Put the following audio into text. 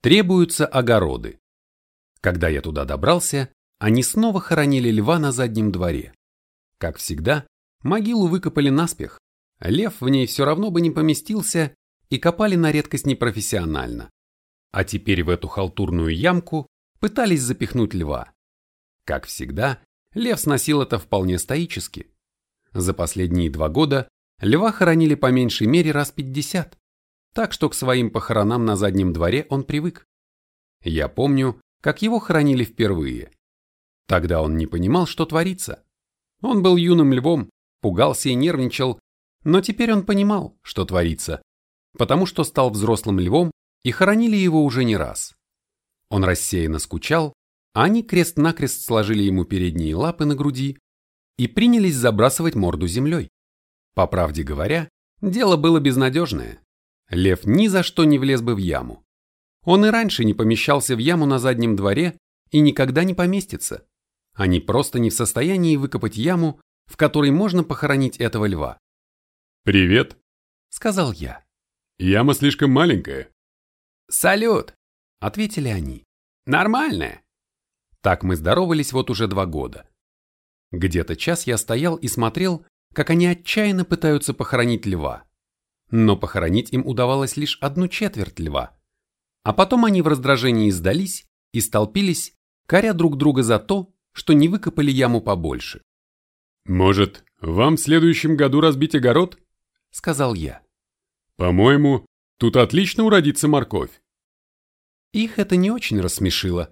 Требуются огороды. Когда я туда добрался, они снова хоронили льва на заднем дворе. Как всегда, могилу выкопали наспех. Лев в ней все равно бы не поместился и копали на редкость непрофессионально. А теперь в эту халтурную ямку пытались запихнуть льва. Как всегда, лев сносил это вполне стоически. За последние два года льва хоронили по меньшей мере раз пятьдесят, так что к своим похоронам на заднем дворе он привык. Я помню, как его хоронили впервые. Тогда он не понимал, что творится. Он был юным львом, пугался и нервничал, но теперь он понимал, что творится, потому что стал взрослым львом и хоронили его уже не раз. Он рассеянно скучал, а они крест-накрест сложили ему передние лапы на груди и принялись забрасывать морду землей. По правде говоря, дело было безнадежное. Лев ни за что не влез бы в яму. Он и раньше не помещался в яму на заднем дворе и никогда не поместится. Они просто не в состоянии выкопать яму, в которой можно похоронить этого льва. «Привет», — сказал я. «Яма слишком маленькая». «Салют», — ответили они. «Нормальная». Так мы здоровались вот уже два года. Где-то час я стоял и смотрел, как они отчаянно пытаются похоронить льва. Но похоронить им удавалось лишь одну четверть льва. А потом они в раздражении сдались и столпились, коря друг друга за то, что не выкопали яму побольше. «Может, вам в следующем году разбить огород?» — сказал я. «По-моему, тут отлично уродится морковь». Их это не очень рассмешило.